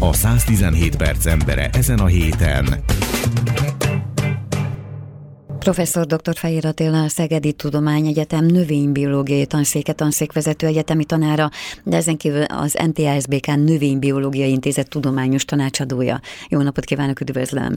A 117 perc embere ezen a héten. Professzor dr. Fehér Attila, a Szegedi Tudományegyetem növénybiológiai tanszéke tanszékvezető egyetemi tanára, de ezen kívül az NTASBK Növénybiológiai Intézet tudományos tanácsadója. Jó napot kívánok, üdvözlöm!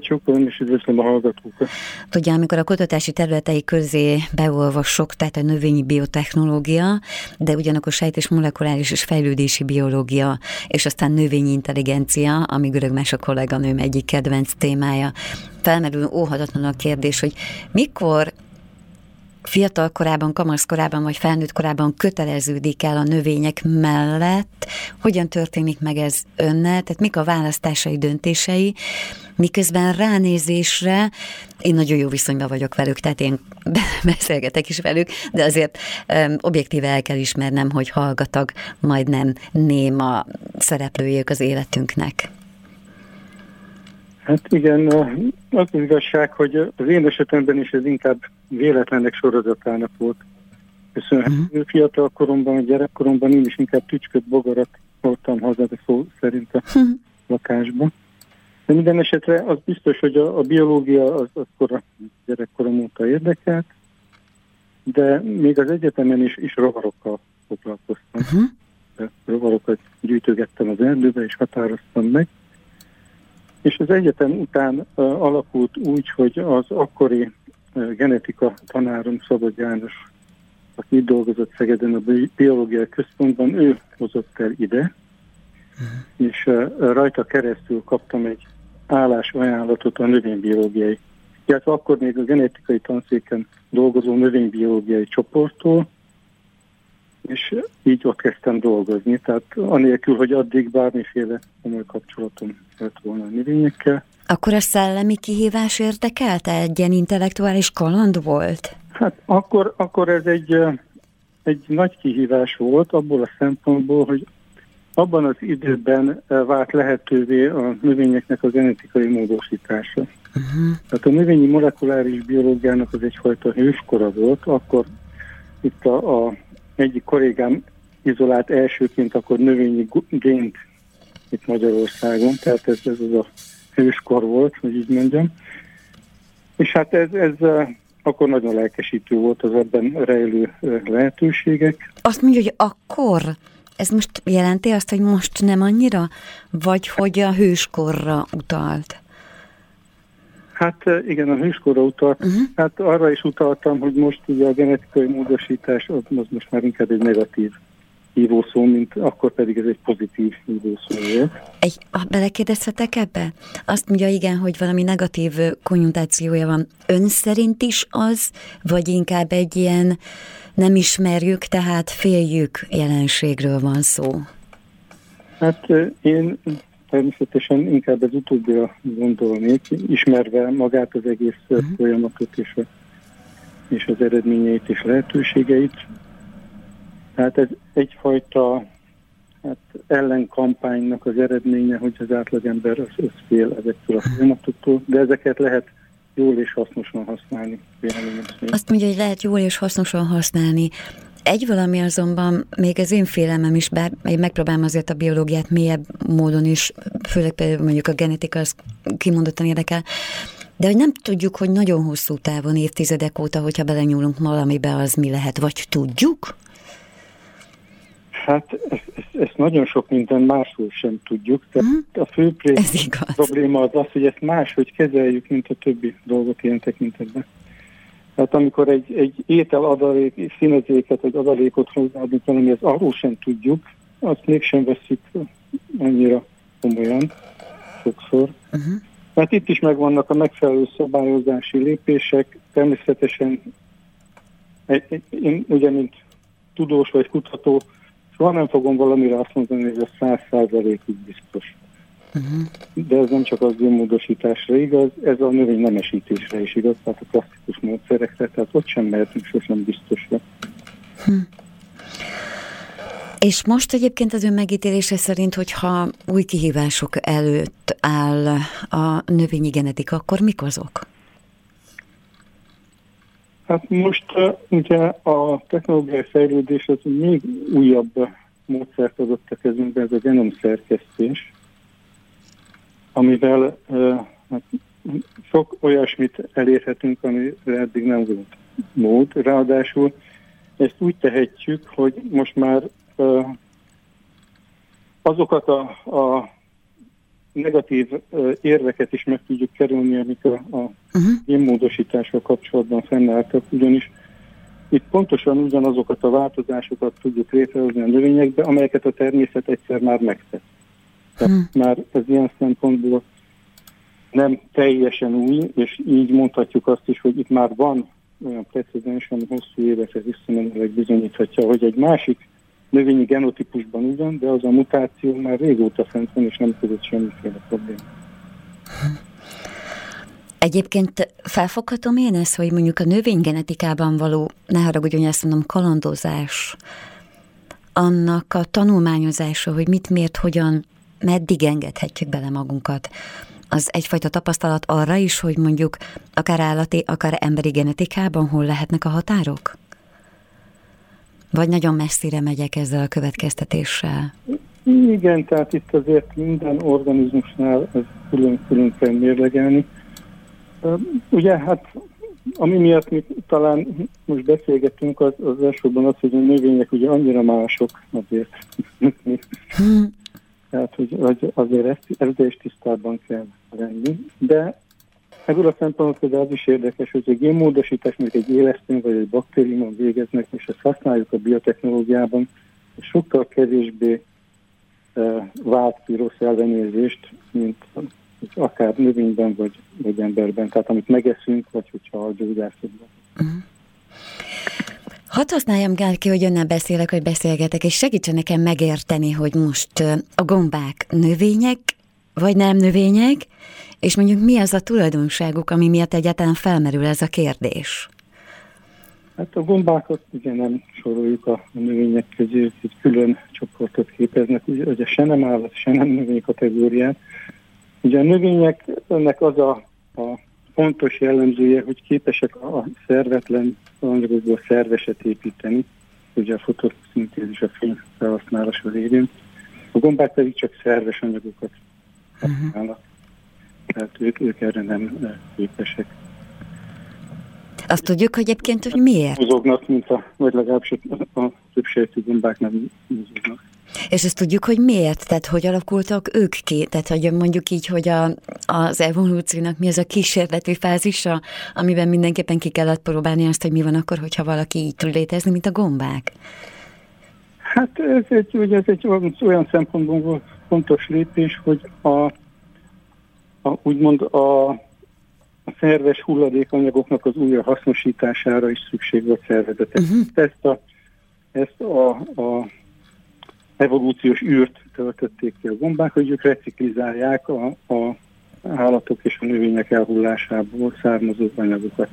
Csókolom, és üdvözlöm a hallgatókat. Tudja, amikor a kutatási területei közé beolvasok, tehát a növényi biotechnológia, de ugyanakkor sejt és molekuláris és fejlődési biológia, és aztán növényi intelligencia, ami görög más a kolléganőm egyik kedvenc témája. Felmerül óhatatlan a kérdés, hogy mikor fiatal korában, kamasz korában vagy felnőtt korában köteleződik el a növények mellett, hogyan történik meg ez önnel, tehát mik a választásai, döntései, miközben ránézésre én nagyon jó viszonyban vagyok velük, tehát én beszélgetek is velük, de azért um, objektíve el kell ismernem, hogy hallgatag, majdnem néma szereplőjük az életünknek. Hát igen, az az igazság, hogy az én esetemben is ez inkább véletlenek sorozatának volt. Köszönhető uh-huh. fiatal koromban, gyerekkoromban én is inkább tücsköt, bogarat voltam haza, de szó szerint a uh-huh. lakásban. De minden esetre az biztos, hogy a, a biológia az akkor a gyerekkorom óta érdekelt, de még az egyetemen is, is rovarokkal foglalkoztam. Uh-huh. rovarokat gyűjtögettem az erdőbe, és határoztam meg. És az egyetem után uh, alakult úgy, hogy az akkori uh, genetika tanárom Szabad János, aki itt dolgozott Szegeden a biológiai központban, ő hozott el ide, uh-huh. és uh, rajta keresztül kaptam egy állásajánlatot a növénybiológiai, illetve akkor még a genetikai tanszéken dolgozó növénybiológiai csoporttól, és így ott kezdtem dolgozni, tehát anélkül, hogy addig bármiféle komoly kapcsolatom lett volna a növényekkel. Akkor a szellemi kihívás érdekelte? Egy ilyen intellektuális kaland volt? Hát akkor, akkor ez egy, egy nagy kihívás volt abból a szempontból, hogy abban az időben vált lehetővé a növényeknek a genetikai módosítása. Uh-huh. Tehát a növényi molekuláris biológiának az egyfajta hőskora volt, akkor itt a, a egyik kollégám izolált elsőként akkor növényi gént itt Magyarországon, tehát ez, ez az a hőskor volt, hogy így mondjam. És hát ez, ez akkor nagyon lelkesítő volt az ebben rejlő lehetőségek. Azt mondja, hogy akkor ez most jelenti azt, hogy most nem annyira? Vagy hogy a hőskorra utalt? Hát igen, a hőskorra utalt. Uh-huh. Hát arra is utaltam, hogy most ugye a genetikai módosítás az, most már inkább egy negatív hívószó, mint akkor pedig ez egy pozitív hívószó volt. Egy, belekérdezhetek ebbe? Azt mondja, igen, hogy valami negatív konjuntációja van. Ön szerint is az, vagy inkább egy ilyen nem ismerjük, tehát féljük jelenségről van szó? Hát én természetesen inkább az utóbbira gondolnék, ismerve magát az egész uh-huh. folyamatot és, a, és az eredményeit és lehetőségeit. Tehát ez egyfajta hát ellenkampánynak az eredménye, hogy az átlagember az, az fél ezektől a folyamatoktól, de ezeket lehet jól és hasznosan használni. Azt mondja, hogy lehet jól és hasznosan használni. Egy valami azonban még az én félelmem is, bár én megpróbálom azért a biológiát mélyebb módon is, főleg például mondjuk a genetika, az kimondottan érdekel, de hogy nem tudjuk, hogy nagyon hosszú távon, évtizedek óta, hogyha belenyúlunk valamibe, az mi lehet, vagy tudjuk? Hát ezt, ezt, ezt nagyon sok minden máshol sem tudjuk. Tehát uh-huh. A fő probléma az az, hogy ezt máshogy kezeljük, mint a többi dolgot ilyen tekintetben. Tehát amikor egy, egy étel adalék, színezéket vagy adalékot hozzáadunk valami, ez arról sem tudjuk, azt mégsem veszik annyira komolyan sokszor. Uh-huh. Mert itt is megvannak a megfelelő szabályozási lépések, természetesen én ugye, mint tudós vagy kutató, soha nem fogom valamire azt mondani, hogy a száz százalékig biztos. Uh-huh. De ez nem csak az génmódosításra igaz, ez a növény nemesítésre is igaz, tehát a klasszikus módszerekre, tehát ott sem mehetünk sosem biztosra. Hm. És most egyébként az ön megítélése szerint, hogyha új kihívások előtt áll a növényi genetika, akkor mik azok? Hát most ugye a technológiai fejlődés az még újabb módszert adott a kezünkbe, ez a genomszerkesztés, amivel hát, sok olyasmit elérhetünk, amire eddig nem volt mód. Ráadásul ezt úgy tehetjük, hogy most már azokat a, a negatív érveket is meg tudjuk kerülni, amik a, a uh-huh. génmódosítással kapcsolatban fennálltak, ugyanis itt pontosan ugyanazokat a változásokat tudjuk létrehozni a növényekbe, amelyeket a természet egyszer már megtett. Tehát uh-huh. már ez ilyen szempontból nem teljesen új, és így mondhatjuk azt is, hogy itt már van olyan precedens, ami hosszú évekre visszamenőleg bizonyíthatja, hogy egy másik növényi genotípusban ugyan, de az a mutáció már régóta fent van, és nem tudott semmiféle probléma. Egyébként felfoghatom én ezt, hogy mondjuk a növénygenetikában való, ne haragudj, hogy ezt mondom, kalandozás, annak a tanulmányozása, hogy mit, miért, hogyan, meddig engedhetjük bele magunkat, az egyfajta tapasztalat arra is, hogy mondjuk akár állati, akár emberi genetikában hol lehetnek a határok? Vagy nagyon messzire megyek ezzel a következtetéssel? Igen, tehát itt azért minden organizmusnál ez külön-külön kell mérlegelni. Ugye hát ami miatt mi talán most beszélgetünk, az, az elsőben az, hogy a növények ugye annyira mások azért. Hmm. Tehát, hogy, hogy azért ezt, ezzel is tisztában kell lenni. De ebből a szempontból az is érdekes, hogy a génmódosítás mondjuk egy élesztőn vagy egy baktériumon végeznek, és ezt használjuk a biotechnológiában, és sokkal kevésbé e, vált ki rossz ellenérzést, mint akár növényben vagy, vagy emberben, tehát amit megeszünk, vagy hogyha a gyógyászatban. Uh-huh. Hadd használjam Gál ki, hogy önnel beszélek, hogy beszélgetek, és segítsen nekem megérteni, hogy most a gombák növények, vagy nem növények, és mondjuk mi az a tulajdonságuk, ami miatt egyáltalán felmerül ez a kérdés? Hát a gombákat ugye nem soroljuk a növények közé, hogy külön csoportot képeznek, ugye, ugye se nem állat, se nem növény kategóriát. Ugye a növényeknek az a, a fontos jellemzője, hogy képesek a szervetlen anyagokból szerveset építeni, ugye a fotoszintézis, a fény felhasználása révén. A gombák pedig csak szerves anyagokat Uh-huh. Tehát ők, ők erre nem képesek. Azt tudjuk, hogy egyébként, hogy miért? Mozognak, mint a, vagy legalábbis a, a gombák nem mozognak. És ezt tudjuk, hogy miért? Tehát hogy alakultak ők ki? Tehát hogy mondjuk így, hogy a, az evolúciónak mi az a kísérleti fázisa, amiben mindenképpen ki kellett próbálni azt, hogy mi van akkor, hogyha valaki így tud létezni, mint a gombák? Hát ez egy, ugye ez egy olyan, szempontból fontos lépés, hogy a, a úgymond a, a szerves hulladékanyagoknak az újra hasznosítására is szükség volt szervezetek. Uh-huh. Ezt a, ezt a, a evolúciós űrt töltötték ki a gombák, hogy ők reciklizálják a, a állatok és a növények elhullásából származó anyagokat.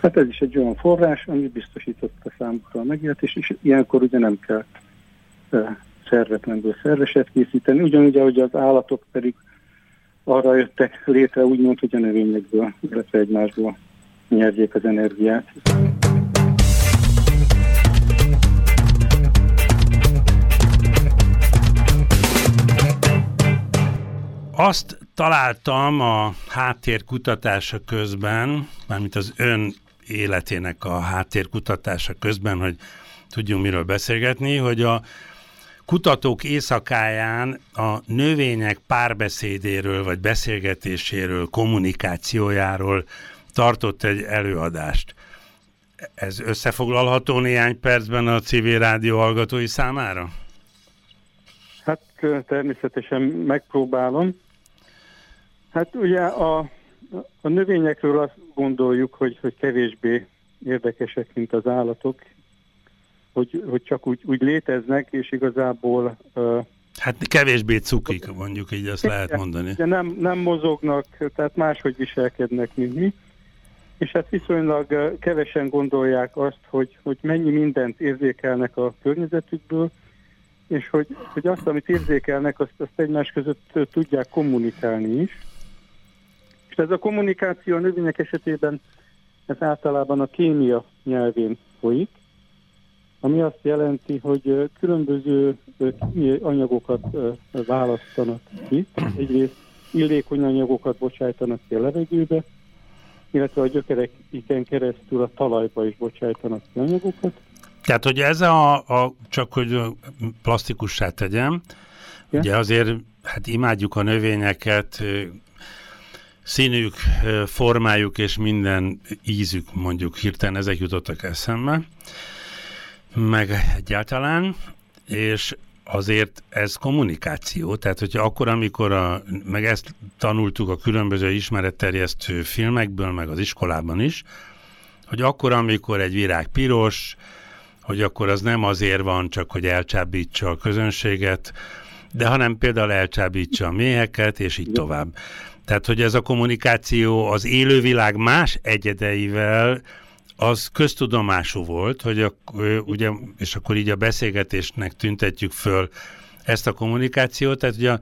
Tehát ez is egy olyan forrás, ami biztosította számukra a megélhetést, és ilyenkor ugye nem kell e, szervetlenből szerveset készíteni, ugyanúgy, ahogy az állatok pedig arra jöttek létre, úgymond, hogy a növényekből, illetve egymásból nyerjék az energiát. Azt találtam a háttérkutatása közben, mármint az ön életének a háttérkutatása közben, hogy tudjunk miről beszélgetni, hogy a kutatók éjszakáján a növények párbeszédéről, vagy beszélgetéséről, kommunikációjáról tartott egy előadást. Ez összefoglalható néhány percben a civil rádió hallgatói számára? Hát természetesen megpróbálom. Hát ugye a, a növényekről azt gondoljuk, hogy, hogy kevésbé érdekesek, mint az állatok, hogy, hogy csak úgy, úgy léteznek, és igazából... Uh, hát kevésbé cukik, mondjuk így azt lehet mondani. De nem, nem mozognak, tehát máshogy viselkednek, mint mi. És hát viszonylag kevesen gondolják azt, hogy, hogy mennyi mindent érzékelnek a környezetükből, és hogy, hogy azt, amit érzékelnek, azt, azt egymás között tudják kommunikálni is. És ez a kommunikáció a növények esetében ez általában a kémia nyelvén folyik, ami azt jelenti, hogy különböző anyagokat választanak ki. Egyrészt illékony anyagokat bocsájtanak ki a levegőbe, illetve a gyökereken keresztül a talajba is bocsájtanak ki anyagokat. Tehát, hogy ez a, a csak hogy plastikussá tegyem, ja. ugye azért hát imádjuk a növényeket, színük, formájuk és minden ízük mondjuk hirtelen ezek jutottak eszembe, meg egyáltalán, és azért ez kommunikáció, tehát hogyha akkor, amikor a, meg ezt tanultuk a különböző ismeretterjesztő filmekből, meg az iskolában is, hogy akkor, amikor egy virág piros, hogy akkor az nem azért van csak, hogy elcsábítsa a közönséget, de hanem például elcsábítsa a méheket, és így tovább. Tehát, hogy ez a kommunikáció az élővilág más egyedeivel az köztudomású volt, hogy a, ugye, és akkor így a beszélgetésnek tüntetjük föl ezt a kommunikációt, tehát ugye a,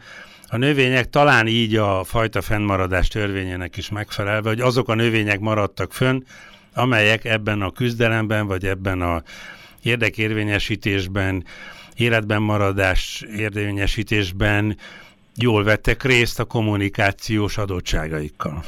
a növények talán így a fajta fennmaradás törvényének is megfelelve, hogy azok a növények maradtak fönn, amelyek ebben a küzdelemben, vagy ebben a érdekérvényesítésben, életben maradás érvényesítésben jól vettek részt a kommunikációs adottságaikkal.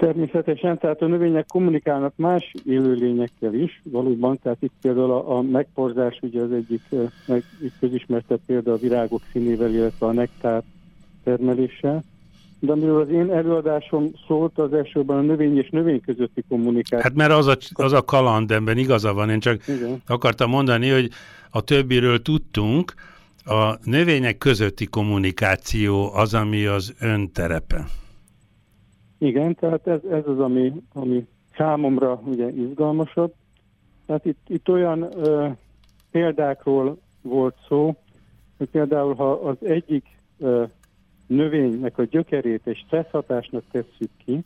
Természetesen, tehát a növények kommunikálnak más élőlényekkel is, valóban, tehát itt például a, a megporzás ugye az egyik meg, közismertebb példa a virágok színével, illetve a nektár termeléssel. De amiről az én előadásom szólt, az elsőben a növény és növény közötti kommunikáció. Hát mert az a, az a kaland, ebben igaza van, én csak Igen. akartam mondani, hogy a többiről tudtunk, a növények közötti kommunikáció az, ami az ön terepe. Igen, tehát ez, ez az, ami, ami számomra ugye izgalmasabb. Tehát itt, itt olyan ö, példákról volt szó, hogy például ha az egyik ö, növénynek a gyökerét egy stresszhatásnak tesszük ki,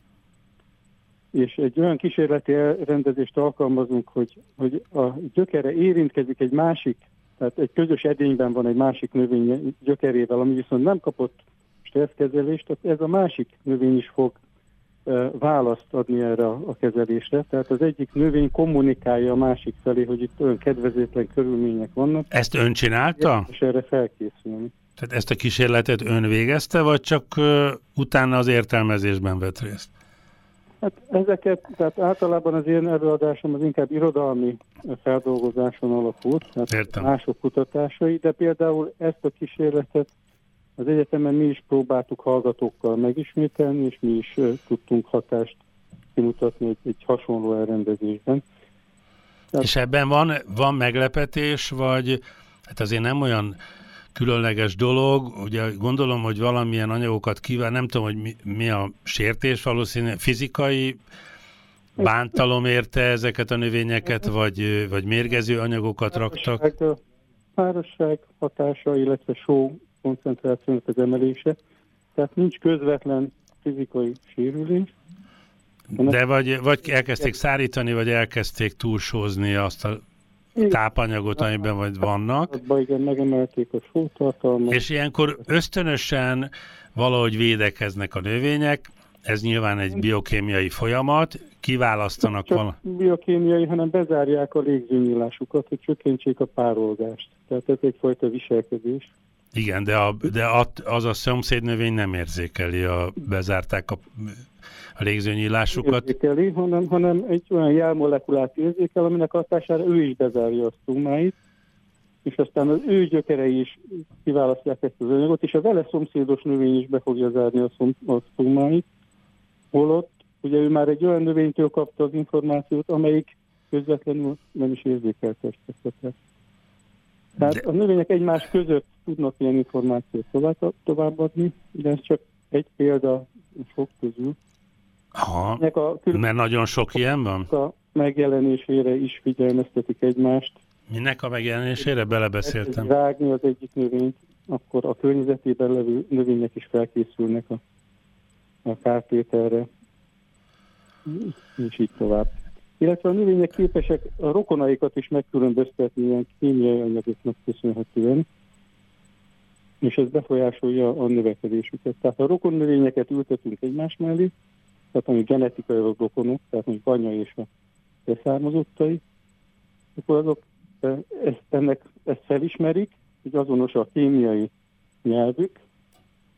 és egy olyan kísérleti rendezést alkalmazunk, hogy, hogy a gyökere érintkezik egy másik, tehát egy közös edényben van egy másik növény gyökerével, ami viszont nem kapott stresszkezelést, tehát ez a másik növény is fog választ adni erre a kezelésre. Tehát az egyik növény kommunikálja a másik felé, hogy itt olyan kedvezőtlen körülmények vannak. Ezt ön csinálta? És erre felkészülni. Tehát ezt a kísérletet ön végezte, vagy csak uh, utána az értelmezésben vett részt? Hát ezeket, tehát általában az én előadásom az inkább irodalmi feldolgozáson alapult, tehát Értem. mások kutatásai, de például ezt a kísérletet az egyetemen mi is próbáltuk hallgatókkal megismételni, és mi is tudtunk hatást kimutatni egy, egy hasonló elrendezésben. Tehát... És ebben van, van meglepetés, vagy hát azért nem olyan különleges dolog. Ugye gondolom, hogy valamilyen anyagokat kíván, nem tudom, hogy mi, mi a sértés, valószínűleg fizikai bántalom érte ezeket a növényeket, vagy, vagy mérgező anyagokat raktak? Fárasság hatása, illetve só koncentrációnak az emelése. Tehát nincs közvetlen fizikai sérülés. De vagy, vagy elkezdték szárítani, vagy elkezdték túlsózni azt a tápanyagot, amiben vagy vannak. Igen, megemelték a sótartalmat. És ilyenkor ösztönösen valahogy védekeznek a növények, ez nyilván egy biokémiai folyamat, kiválasztanak vala... biokémiai, hanem bezárják a légzőnyílásukat, hogy csökkentsék a párolgást. Tehát ez egyfajta viselkedés. Igen, de, a, de az a szomszédnövény nem érzékeli, a, bezárták a a légzőnyílásukat. Érzékeli, hanem, hanem egy olyan jelmolekulát érzékel, aminek hatására ő is bezárja a szumáit, és aztán az ő gyökerei is kiválasztják ezt az anyagot, és a vele szomszédos növény is be fogja zárni a, szom, a szumáit, holott ugye ő már egy olyan növénytől kapta az információt, amelyik közvetlenül nem is érzékelte ezt Tehát de... a növények egymás között tudnak ilyen információt tovább, továbbadni, de ez csak egy példa sok közül. Aha, a mert nagyon sok ilyen van? A megjelenésére is figyelmeztetik egymást. Minek a megjelenésére? Belebeszéltem. Rágni az egyik növényt, akkor a környezetében levő növények is felkészülnek a, a kártételre, és így tovább. Illetve a növények képesek a rokonaikat is megkülönböztetni ilyen kémiai anyagoknak köszönhetően, és ez befolyásolja a növekedésüket. Tehát a rokon növényeket ültetünk egymás mellé, tehát ami genetikai rokonok, tehát mondjuk anya és a leszármazottai, akkor azok ezt, ennek, ezt felismerik, hogy azonos a kémiai nyelvük,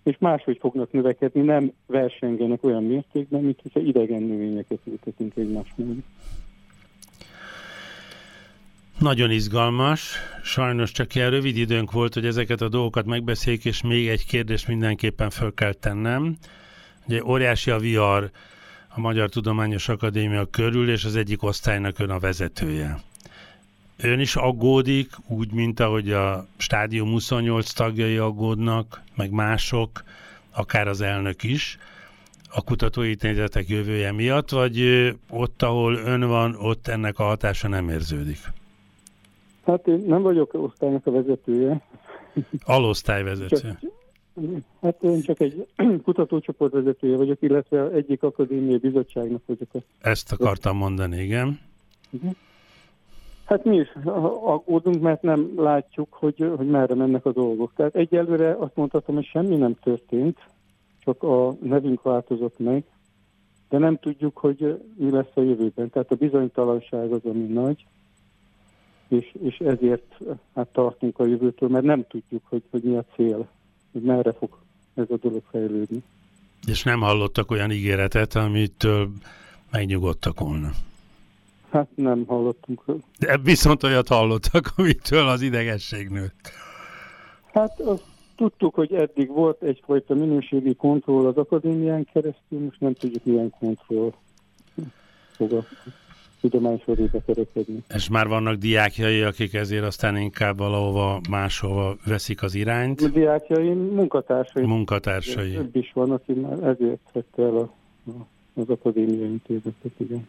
és máshogy fognak növekedni, nem versengenek olyan mértékben, mint hogyha idegen növényeket ültetünk egymás mellé. Nagyon izgalmas. Sajnos csak ilyen rövid időnk volt, hogy ezeket a dolgokat megbeszéljük, és még egy kérdést mindenképpen föl kell tennem. Ugye óriási a vihar a Magyar Tudományos Akadémia körül, és az egyik osztálynak ön a vezetője. Ön is aggódik, úgy, mint ahogy a stádium 28 tagjai aggódnak, meg mások, akár az elnök is, a kutatóintézetek jövője miatt, vagy ott, ahol ön van, ott ennek a hatása nem érződik? Hát én nem vagyok osztálynak a vezetője. Alosztályvezető. Csak, hát én csak egy kutatócsoport vezetője vagyok, illetve egyik akadémiai bizottságnak vagyok. Ezt akartam mondani, igen. Uh-huh. Hát mi is aggódunk, mert nem látjuk, hogy, hogy merre mennek a dolgok. Tehát egyelőre azt mondhatom, hogy semmi nem történt, csak a nevünk változott meg, de nem tudjuk, hogy mi lesz a jövőben. Tehát a bizonytalanság az, ami nagy, és, és ezért hát tartunk a jövőtől, mert nem tudjuk, hogy, hogy mi a cél, hogy merre fog ez a dolog fejlődni. És nem hallottak olyan ígéretet, amitől megnyugodtak volna? Hát nem hallottunk. De viszont olyat hallottak, amitől az idegesség nőtt. Hát azt tudtuk, hogy eddig volt egyfajta minőségi kontroll az akadémián keresztül, most nem tudjuk milyen kontroll fog a tudománysorébe kerekedni. És már vannak diákjai, akik ezért aztán inkább valahova máshova veszik az irányt? A diákjai, munkatársai. Munkatársai. Több is van, aki már ezért vette el a, a, az akadémiai intézetet, igen.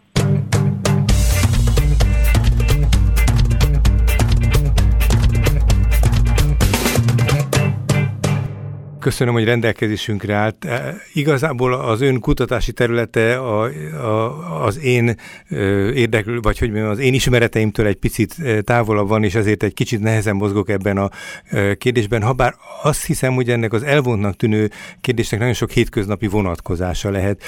Köszönöm, hogy rendelkezésünkre állt. E, igazából az ön kutatási területe a, a, az én érdeklő, vagy hogy mondjam, az én ismereteimtől egy picit távolabb van, és ezért egy kicsit nehezen mozgok ebben a kérdésben. Habár azt hiszem, hogy ennek az elvontnak tűnő kérdésnek nagyon sok hétköznapi vonatkozása lehet.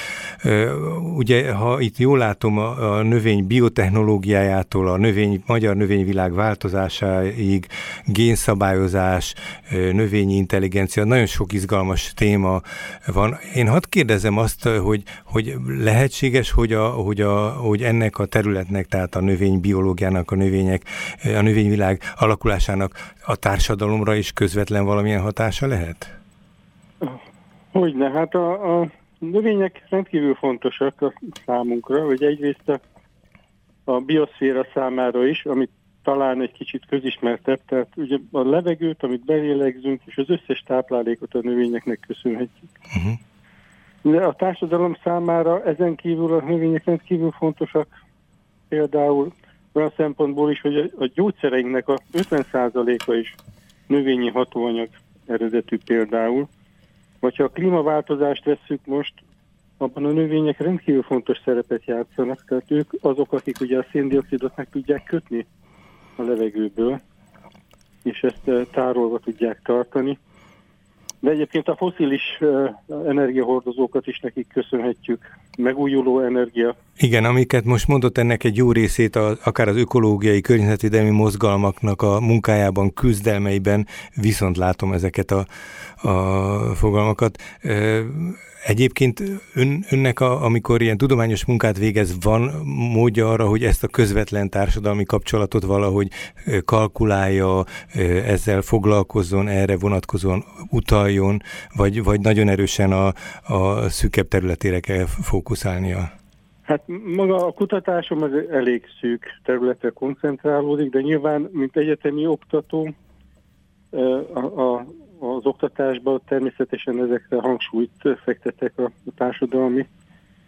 Ugye, ha itt jól látom, a, a növény biotechnológiájától a növény, magyar növényvilág változásáig, génszabályozás, növényi intelligencia, nagyon sok sok izgalmas téma van. Én hadd kérdezem azt, hogy, hogy lehetséges, hogy, a, hogy, a, hogy ennek a területnek, tehát a növénybiológiának, a növények, a növényvilág alakulásának a társadalomra is közvetlen valamilyen hatása lehet? Hogyne, hát a, a növények rendkívül fontosak a számunkra, hogy egyrészt a, a bioszféra számára is, amit talán egy kicsit közismertebb, tehát ugye a levegőt, amit belélegzünk, és az összes táplálékot a növényeknek köszönhetjük. Uh-huh. De a társadalom számára ezen kívül a növények rendkívül fontosak, például olyan szempontból is, hogy a gyógyszereinknek a 50%-a is növényi hatóanyag eredetű például. Vagy ha a klímaváltozást vesszük most, abban a növények rendkívül fontos szerepet játszanak, tehát ők azok, akik ugye a széndiokszidot meg tudják kötni a levegőből, és ezt tárolva tudják tartani. De egyébként a foszilis energiahordozókat is nekik köszönhetjük. Megújuló energia. Igen, amiket most mondott, ennek egy jó részét a, akár az ökológiai, környezetvédelmi mozgalmaknak a munkájában, küzdelmeiben viszont látom ezeket a, a fogalmakat. Egyébként ön, önnek, a, amikor ilyen tudományos munkát végez, van módja arra, hogy ezt a közvetlen társadalmi kapcsolatot valahogy kalkulálja, ezzel foglalkozzon, erre vonatkozóan utaljon, vagy, vagy nagyon erősen a, a szűkebb területére kell fókuszálnia? Hát maga a kutatásom az elég szűk területre koncentrálódik, de nyilván, mint egyetemi oktató, a, a az oktatásban természetesen ezekre hangsúlyt fektetek a, a társadalmi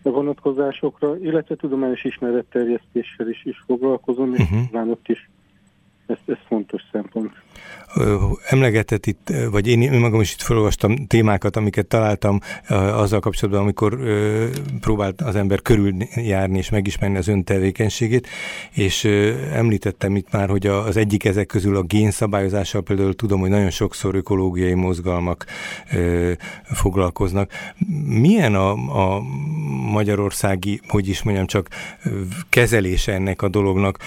vonatkozásokra, illetve tudományos ismeretterjesztéssel is, is foglalkozom, és uh-huh. ott is ez, ez fontos szempont. Emlegetett itt, vagy én, magam is itt felolvastam témákat, amiket találtam azzal kapcsolatban, amikor próbált az ember körüljárni és megismerni az ön tevékenységét, és említettem itt már, hogy az egyik ezek közül a génszabályozással például tudom, hogy nagyon sokszor ökológiai mozgalmak foglalkoznak. Milyen a, a magyarországi, hogy is mondjam, csak kezelése ennek a dolognak?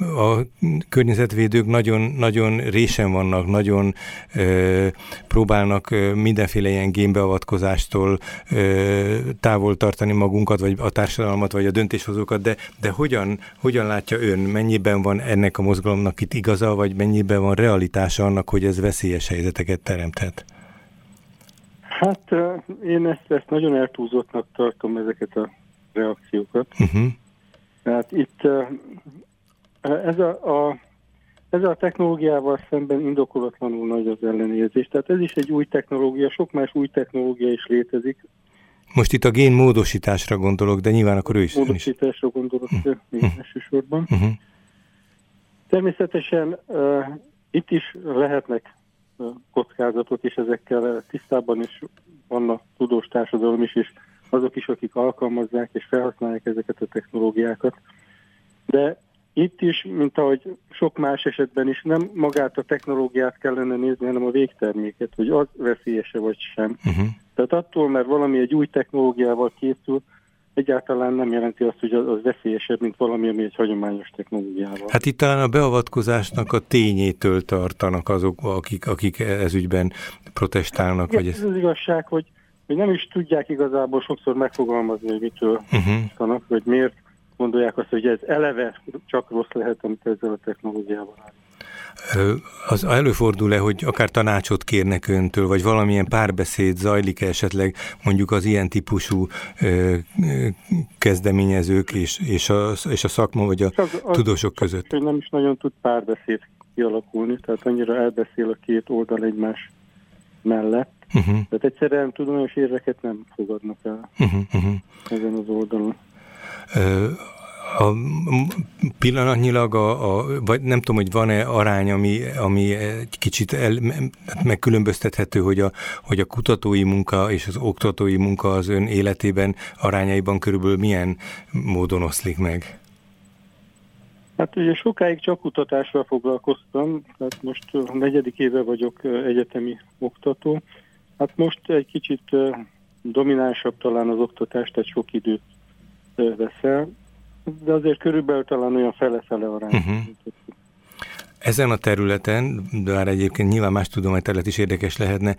a környezetvédők nagyon, nagyon résen vannak, nagyon ö, próbálnak mindenféle ilyen génbeavatkozástól ö, távol tartani magunkat, vagy a társadalmat, vagy a döntéshozókat, de, de hogyan, hogyan látja ön, mennyiben van ennek a mozgalomnak itt igaza, vagy mennyiben van realitása annak, hogy ez veszélyes helyzeteket teremthet? Hát én ezt, ezt nagyon eltúlzottnak tartom, ezeket a reakciókat. Uh-huh. Tehát itt ez a, a, ezzel a technológiával szemben indokolatlanul nagy az ellenérzés. Tehát ez is egy új technológia, sok más új technológia is létezik. Most itt a gén módosításra gondolok, de nyilván akkor ő is. Módosításra gondolok uh -huh. elsősorban. Uh -huh. Természetesen uh, itt is lehetnek uh, kockázatok, és ezekkel tisztában is vannak tudós társadalom is, és azok is, akik alkalmazzák és felhasználják ezeket a technológiákat. De itt is, mint ahogy sok más esetben is, nem magát a technológiát kellene nézni, hanem a végterméket, hogy az veszélyese vagy sem. Uh-huh. Tehát attól, mert valami egy új technológiával készül, egyáltalán nem jelenti azt, hogy az veszélyesebb, mint valami, ami egy hagyományos technológiával. Hát itt talán a beavatkozásnak a tényétől tartanak azok, akik, akik ezügyben protestálnak. Igen, vagy ez... az igazság, hogy, hogy nem is tudják igazából sokszor megfogalmazni, hogy mitől uh-huh. tanak, vagy miért gondolják azt, hogy ez eleve csak rossz lehet, amit ezzel a technológiával áll. Az előfordul-e, hogy akár tanácsot kérnek öntől, vagy valamilyen párbeszéd zajlik -e esetleg mondjuk az ilyen típusú ö, kezdeményezők és, és, a, és a szakma, vagy a az, az, tudósok között? Hogy nem is nagyon tud párbeszéd kialakulni, tehát annyira elbeszél a két oldal egymás mellett. Uh-huh. Tehát egyszerűen tudományos érveket nem fogadnak el uh-huh, uh-huh. ezen az oldalon a, pillanatnyilag, a, a, vagy nem tudom, hogy van-e arány, ami, ami egy kicsit el, megkülönböztethető, hogy a, hogy a kutatói munka és az oktatói munka az ön életében arányaiban körülbelül milyen módon oszlik meg? Hát ugye sokáig csak kutatással foglalkoztam, tehát most a negyedik éve vagyok egyetemi oktató. Hát most egy kicsit dominánsabb talán az oktatás, tehát sok időt veszel, de azért körülbelül talán olyan fele-fele arány. Uh-huh. Ezen a területen, de már egyébként nyilván más tudományterület is érdekes lehetne,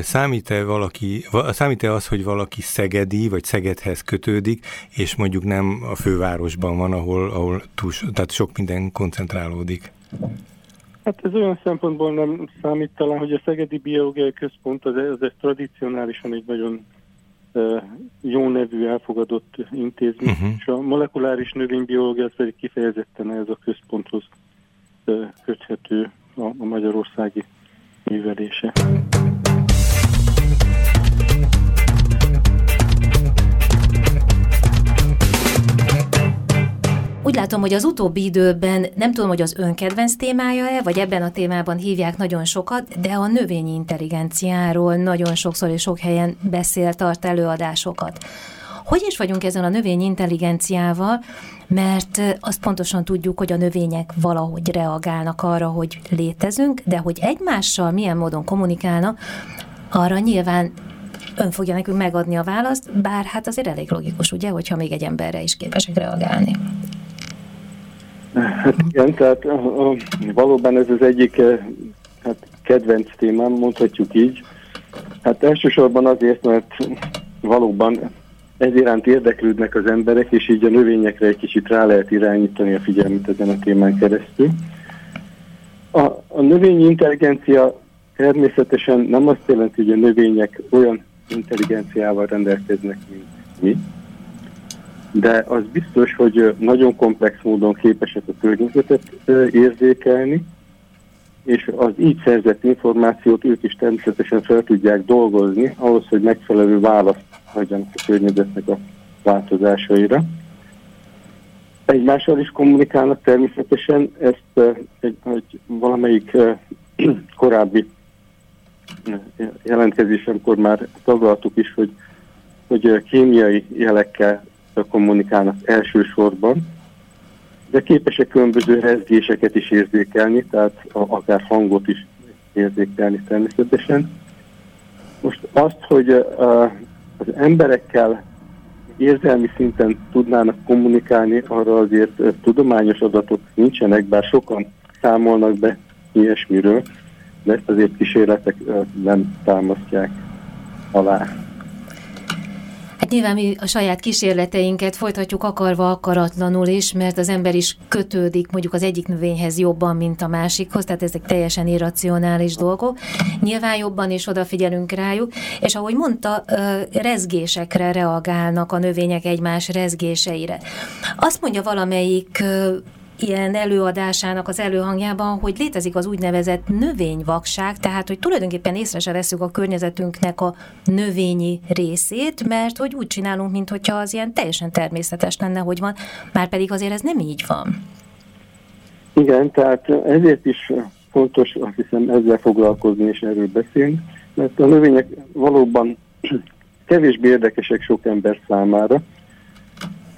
számít-e, valaki, számít-e az, hogy valaki szegedi, vagy Szegedhez kötődik, és mondjuk nem a fővárosban van, ahol, ahol túl, tehát sok minden koncentrálódik? Hát ez olyan szempontból nem számít talán, hogy a Szegedi Biológiai Központ az, az, az tradicionálisan egy nagyon jó nevű elfogadott intézmény, uh-huh. és a molekuláris növénybiológia pedig kifejezetten ez a központhoz köthető a, a magyarországi művelése. Úgy látom, hogy az utóbbi időben nem tudom, hogy az önkedvenc témája-e, vagy ebben a témában hívják nagyon sokat, de a növényi intelligenciáról nagyon sokszor és sok helyen beszél, tart előadásokat. Hogy is vagyunk ezen a növényi intelligenciával, mert azt pontosan tudjuk, hogy a növények valahogy reagálnak arra, hogy létezünk, de hogy egymással milyen módon kommunikálnak, arra nyilván ön fogja nekünk megadni a választ, bár hát azért elég logikus, ugye, hogyha még egy emberre is képesek reagálni. Hát igen, tehát valóban ez az egyik hát, kedvenc témám, mondhatjuk így. Hát elsősorban azért, mert valóban ez iránt érdeklődnek az emberek, és így a növényekre egy kicsit rá lehet irányítani a figyelmet ezen a témán keresztül. A, a növényi intelligencia természetesen nem azt jelenti, hogy a növények olyan intelligenciával rendelkeznek, mint mi, de az biztos, hogy nagyon komplex módon képesek a környezetet érzékelni, és az így szerzett információt ők is természetesen fel tudják dolgozni, ahhoz, hogy megfelelő választ hagyjanak a környezetnek a változásaira. Egymással is kommunikálnak természetesen, ezt egy, egy valamelyik korábbi jelentkezésemkor már taglaltuk is, hogy, hogy kémiai jelekkel kommunikálnak elsősorban, de képesek különböző rezgéseket is érzékelni, tehát akár hangot is érzékelni természetesen. Most azt, hogy az emberekkel érzelmi szinten tudnának kommunikálni, arra azért tudományos adatok nincsenek, bár sokan számolnak be ilyesmiről, de ezt azért kísérletek nem támasztják alá. Hát nyilván mi a saját kísérleteinket folytatjuk akarva akaratlanul is, mert az ember is kötődik mondjuk az egyik növényhez jobban, mint a másikhoz, tehát ezek teljesen irracionális dolgok. Nyilván jobban is odafigyelünk rájuk, és ahogy mondta, rezgésekre reagálnak a növények egymás rezgéseire. Azt mondja valamelyik ilyen előadásának az előhangjában, hogy létezik az úgynevezett növényvakság, tehát hogy tulajdonképpen észre se veszük a környezetünknek a növényi részét, mert hogy úgy csinálunk, mintha az ilyen teljesen természetes lenne, hogy van, már pedig azért ez nem így van. Igen, tehát ezért is fontos azt hiszem ezzel foglalkozni és erről beszélni, mert a növények valóban kevésbé érdekesek sok ember számára,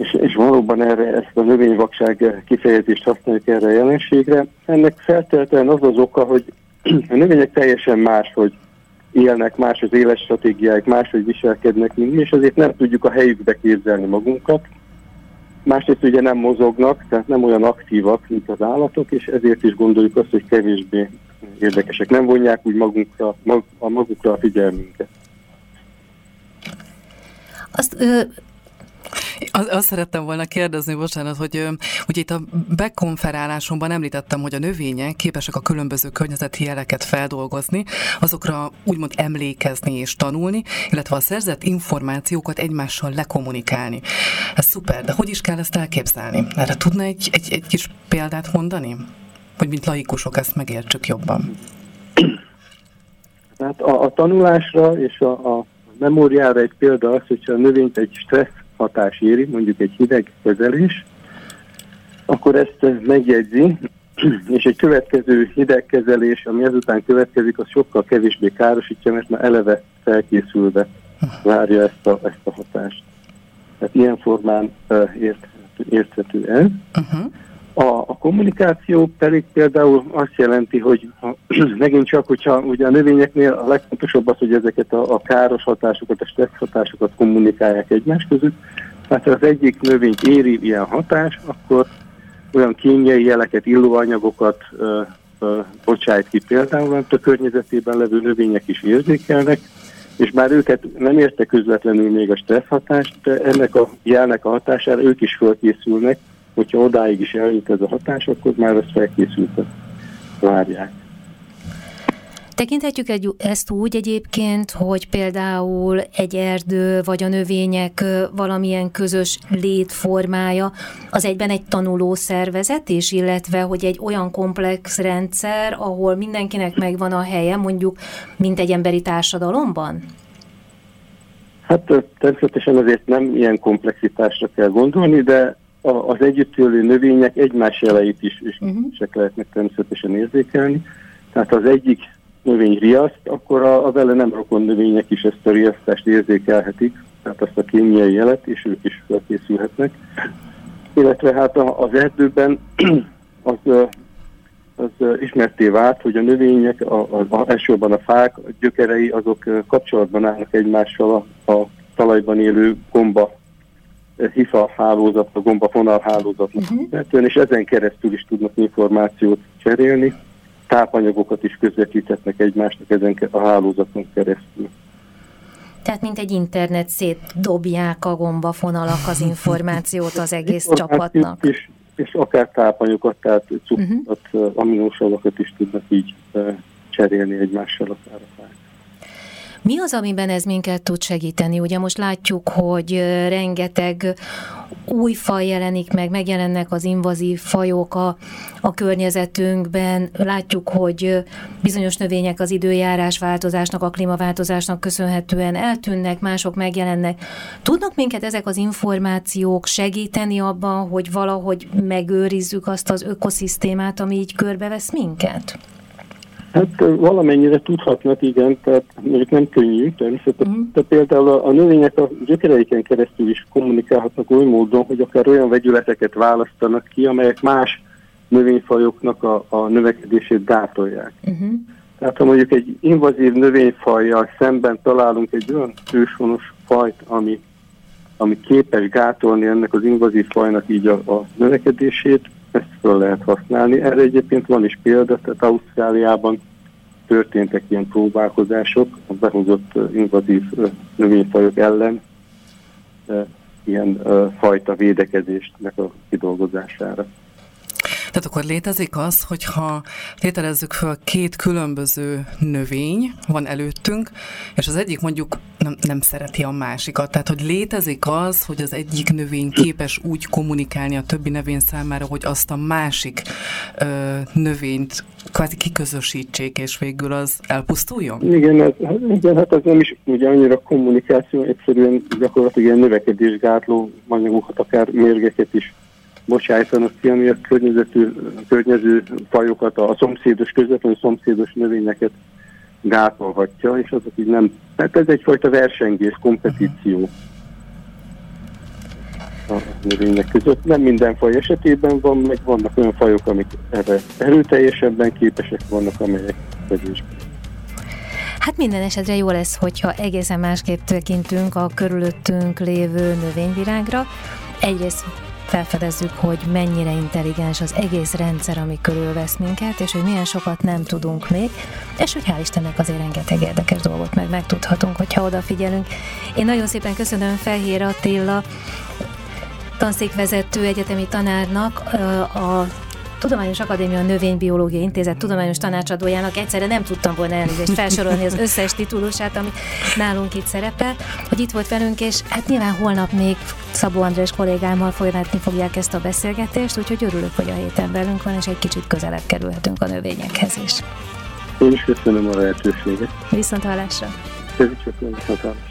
és, és valóban erre ezt a növényvakság kifejezést használjuk erre a jelenségre. Ennek feltétlenül az az oka, hogy a növények teljesen más, hogy élnek, más az életstratégiáik, máshogy viselkednek, mint mi, és azért nem tudjuk a helyükbe képzelni magunkat. Másrészt ugye nem mozognak, tehát nem olyan aktívak, mint az állatok, és ezért is gondoljuk azt, hogy kevésbé érdekesek. Nem vonják úgy magunkra, mag, a magukra a figyelmünket. Azt ö, azt szerettem volna kérdezni, bocsánat, hogy hogy itt a bekonferálásomban említettem, hogy a növények képesek a különböző környezeti jeleket feldolgozni, azokra úgymond emlékezni és tanulni, illetve a szerzett információkat egymással lekommunikálni. Ez szuper, de hogy is kell ezt elképzelni? Erre tudna egy, egy, egy kis példát mondani? Hogy mint laikusok ezt megértsük jobban. Tehát a, a tanulásra és a, a memóriára egy példa az, hogyha a növényt egy stressz hatás éri, mondjuk egy hideg kezelés, akkor ezt megjegyzi, és egy következő hidegkezelés, ami ezután következik, az sokkal kevésbé károsítja, mert már eleve felkészülve várja ezt a, ezt a hatást. Tehát ilyen formán uh, érthető, érthető ez. Uh-huh. A, a kommunikáció pedig például azt jelenti, hogy ha, megint csak, hogyha ugye a növényeknél a legfontosabb az, hogy ezeket a, a káros hatásokat, a stressz hatásokat kommunikálják egymás között. Tehát ha az egyik növényt éri ilyen hatás, akkor olyan kémiai jeleket, illóanyagokat ö, ö, bocsájt ki például, amit a környezetében levő növények is érzékelnek, és bár őket nem érte közvetlenül még a stressz hatást, de ennek a jelnek a hatására ők is fölkészülnek, hogyha odáig is eljut ez a hatás, akkor már ezt felkészültet várják. Tekinthetjük egy, ezt úgy egyébként, hogy például egy erdő vagy a növények valamilyen közös létformája az egyben egy tanuló szervezet is, illetve hogy egy olyan komplex rendszer, ahol mindenkinek megvan a helye, mondjuk, mint egy emberi társadalomban? Hát természetesen azért nem ilyen komplexitásra kell gondolni, de az együtt élő növények egymás jeleit is, is uh-huh. lehetnek természetesen érzékelni. Tehát az egyik növény riaszt, akkor a, a vele nem rokon növények is ezt a riasztást érzékelhetik, tehát azt a kémiai jelet, és ők is felkészülhetnek. Illetve hát az erdőben az, az ismerté vált, hogy a növények, a, a, a, elsősorban a fák, a gyökerei, azok kapcsolatban állnak egymással a, a talajban élő gomba hifa hálózat, a gombafonal hálózatnak, uh-huh. és ezen keresztül is tudnak információt cserélni, tápanyagokat is közvetíthetnek egymásnak ezen a hálózaton keresztül. Tehát mint egy internet szétdobják a gombafonalak az információt az egész csapatnak. És, és akár tápanyagokat, tehát cukrot, uh-huh. aminósavakat is tudnak így cserélni egymással akár a fák. Mi az, amiben ez minket tud segíteni? Ugye most látjuk, hogy rengeteg új faj jelenik meg, megjelennek az invazív fajok a, a környezetünkben, látjuk, hogy bizonyos növények az időjárás változásnak, a klímaváltozásnak köszönhetően eltűnnek, mások megjelennek. Tudnak minket ezek az információk segíteni abban, hogy valahogy megőrizzük azt az ökoszisztémát, ami így körbevesz minket? Hát valamennyire tudhatnak, igen, tehát mondjuk nem könnyű természetesen. Mm. Tehát például a, a növények a gyökereiken keresztül is kommunikálhatnak oly módon, hogy akár olyan vegyületeket választanak ki, amelyek más növényfajoknak a, a növekedését gátolják. Uh-huh. Tehát ha mondjuk egy invazív növényfajjal szemben találunk egy olyan őshonos fajt, ami, ami képes gátolni ennek az invazív fajnak így a, a növekedését, ezt fel lehet használni. Erre egyébként van is példa, tehát Ausztráliában történtek ilyen próbálkozások a behozott invazív növényfajok ellen, ilyen fajta védekezésnek a kidolgozására. Tehát akkor létezik az, hogyha tételezzük föl két különböző növény van előttünk, és az egyik mondjuk nem, nem szereti a másikat. Tehát, hogy létezik az, hogy az egyik növény képes úgy kommunikálni a többi növény számára, hogy azt a másik ö, növényt kvázi kiközösítsék, és végül az elpusztuljon? Igen, ez, igen, hát ez nem is ugye annyira kommunikáció, egyszerűen gyakorlatilag ilyen növekedésgátló anyagokat, akár mérgeket is bocsájtanak ki, ami a környezetű, környező fajokat, a szomszédos, közvetlenül szomszédos növényeket gátolhatja, és azok így nem... Tehát ez egyfajta versengés, kompetíció a növények között. Nem minden faj esetében van, meg vannak olyan fajok, amik erre erőteljesebben képesek, vannak amelyek kevésbé. Hát minden esetre jó lesz, hogyha egészen másképp tekintünk a körülöttünk lévő növényvilágra. Egyrészt felfedezzük, hogy mennyire intelligens az egész rendszer, ami körülvesz minket, és hogy milyen sokat nem tudunk még, és hogy hál' Istennek azért rengeteg érdekes dolgot meg megtudhatunk, hogyha odafigyelünk. Én nagyon szépen köszönöm Fehér Attila, tanszékvezető egyetemi tanárnak a Tudományos Akadémia Növénybiológiai Intézet tudományos tanácsadójának egyszerre nem tudtam volna elnézést felsorolni az összes titulusát, ami nálunk itt szerepel, hogy itt volt velünk, és hát nyilván holnap még Szabó András kollégámmal folytatni fogják ezt a beszélgetést, úgyhogy örülök, hogy a héten velünk van, és egy kicsit közelebb kerülhetünk a növényekhez is. Én is köszönöm a lehetőséget. Viszont hallásra. Köszönöm, viszont hallásra.